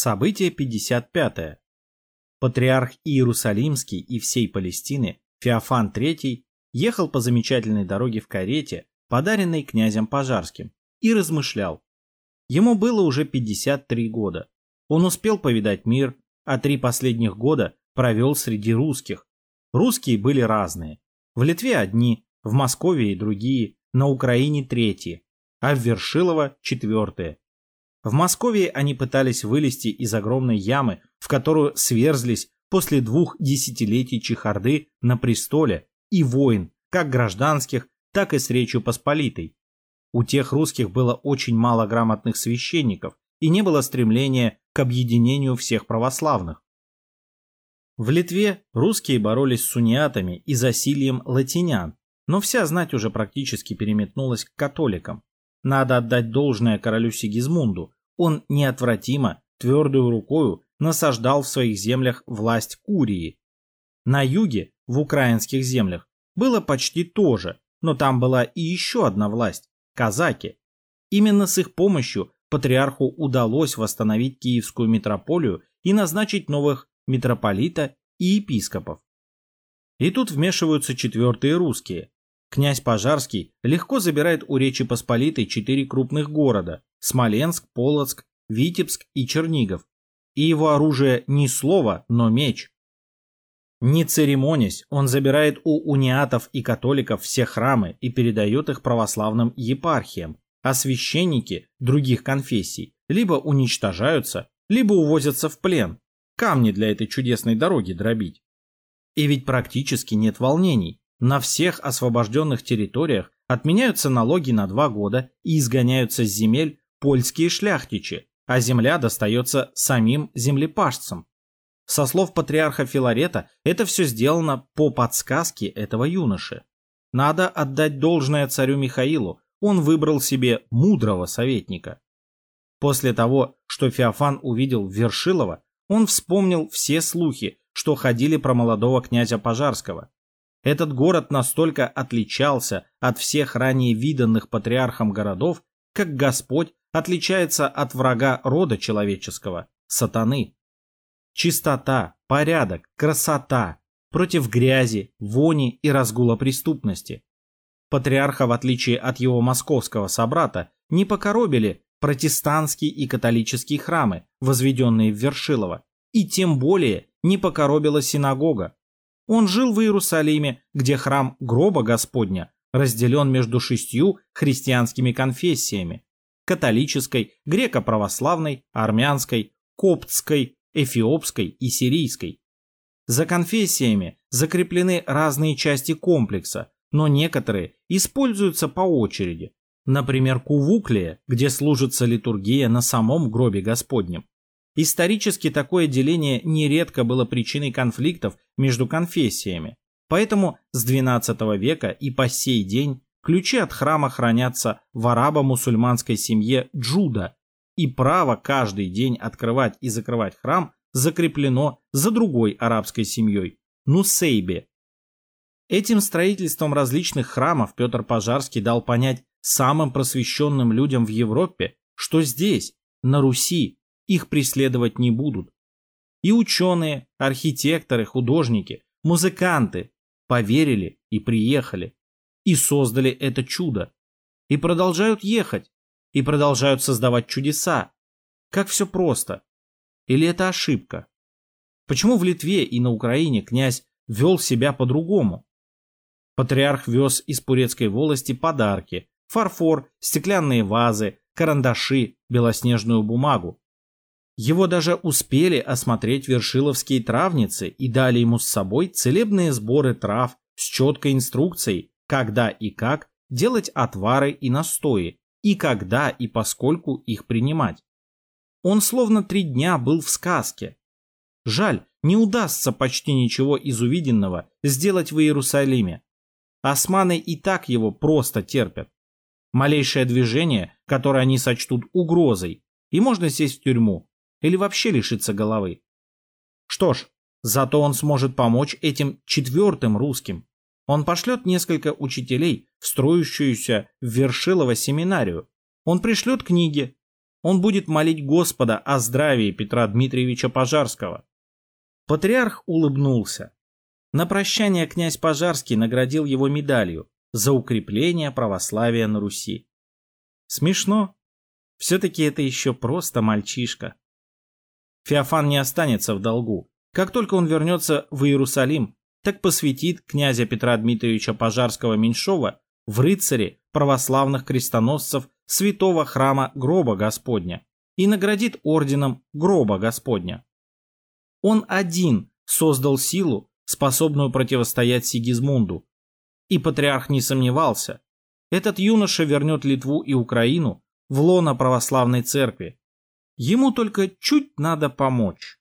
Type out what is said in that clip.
Событие 55. Патриарх Иерусалимский и всей Палестины Феофан III ехал по замечательной дороге в карете, подаренной князем Пожарским, и размышлял. Ему было уже 53 года. Он успел повидать мир, а три последних года провел среди русских. Русские были разные. В Литве одни, в Москве и другие, на Украине третьи, а в Вершилово четвертые. В Москве они пытались вылезти из огромной ямы, в которую сверзлись после двух десятилетий чехарды на престоле и войн, как гражданских, так и с Речью Посполитой. У тех русских было очень мало грамотных священников и не было стремления к объединению всех православных. В Литве русские боролись с униатами и засильем латинян, но вся знать уже практически переметнулась к католикам. Надо отдать должное королю Сигизмунду. Он неотвратимо, твердую рукою насаждал в своих землях власть Курии. На юге, в украинских землях, было почти то же, но там была и еще одна власть – казаки. Именно с их помощью патриарху удалось восстановить Киевскую митрополию и назначить новых митрополита и епископов. И тут вмешиваются четвертые русские, Князь Пожарский легко забирает у Речи Посполитой четыре крупных города – Смоленск, Полоцк, Витебск и Чернигов. И его оружие не слово, но меч. Не церемонясь, он забирает у униатов и католиков все храмы и передает их православным епархиям, а священники других конфессий либо уничтожаются, либо увозятся в плен. Камни для этой чудесной дороги дробить. И ведь практически нет волнений. На всех освобожденных территориях отменяются налоги на два года и изгоняются с земель польские шляхтичи, а земля достается самим землепашцам. Со слов патриарха Филарета, это все сделано по подсказке этого юноши. Надо отдать должное царю Михаилу, он выбрал себе мудрого советника. После того, что Феофан увидел Вершилова, он вспомнил все слухи, что ходили про молодого князя Пожарского, этот город настолько отличался от всех ранее виданных патриархом городов, как Господь отличается от врага рода человеческого – сатаны. Чистота, порядок, красота против грязи, вони и разгула преступности. Патриарха, в отличие от его московского собрата, не покоробили протестантские и католические храмы, возведенные в Вершилово, и тем более не покоробила синагога, он жил в Иерусалиме, где храм гроба Господня разделен между шестью христианскими конфессиями – католической, греко-православной, армянской, коптской, эфиопской и сирийской. За конфессиями закреплены разные части комплекса, но некоторые используются по очереди. Например, кувуклия, где служится литургия на самом гробе Господнем. Исторически такое деление нередко было причиной конфликтов между конфессиями, поэтому с XII века и по сей день ключи от храма хранятся в арабо-мусульманской семье Джуда, и право каждый день открывать и закрывать храм закреплено за другой арабской семьей – Нусейбе. Этим строительством различных храмов Петр Пожарский дал понять самым просвещенным людям в Европе, что здесь, на Руси, их преследовать не будут. И ученые, архитекторы, художники, музыканты поверили и приехали, и создали это чудо, и продолжают ехать, и продолжают создавать чудеса. Как все просто. Или это ошибка? Почему в Литве и на Украине князь вел себя по-другому? Патриарх вез из Пурецкой волости подарки, фарфор, стеклянные вазы, карандаши, белоснежную бумагу. Его даже успели осмотреть вершиловские травницы и дали ему с собой целебные сборы трав с четкой инструкцией, когда и как делать отвары и настои, и когда и поскольку их принимать. Он словно три дня был в сказке. Жаль, не удастся почти ничего из увиденного сделать в Иерусалиме. Османы и так его просто терпят. Малейшее движение, которое они сочтут угрозой, и можно сесть в тюрьму, или вообще лишиться головы. Что ж, зато он сможет помочь этим четвертым русским. Он пошлет несколько учителей в строящуюся в Вершилово семинарию. Он пришлет книги. он будет молить Господа о здравии Петра Дмитриевича Пожарского. Патриарх улыбнулся. На прощание князь Пожарский наградил его медалью за укрепление православия на Руси. Смешно. Все-таки это еще просто мальчишка. Феофан не останется в долгу. Как только он вернется в Иерусалим, так посвятит князя Петра Дмитриевича Пожарского-Меньшова в рыцаре православных крестоносцев святого храма Гроба Господня и наградит орденом Гроба Господня. Он один создал силу, способную противостоять Сигизмунду. И патриарх не сомневался. Этот юноша вернет Литву и Украину в лоно православной церкви. Ему только чуть надо помочь.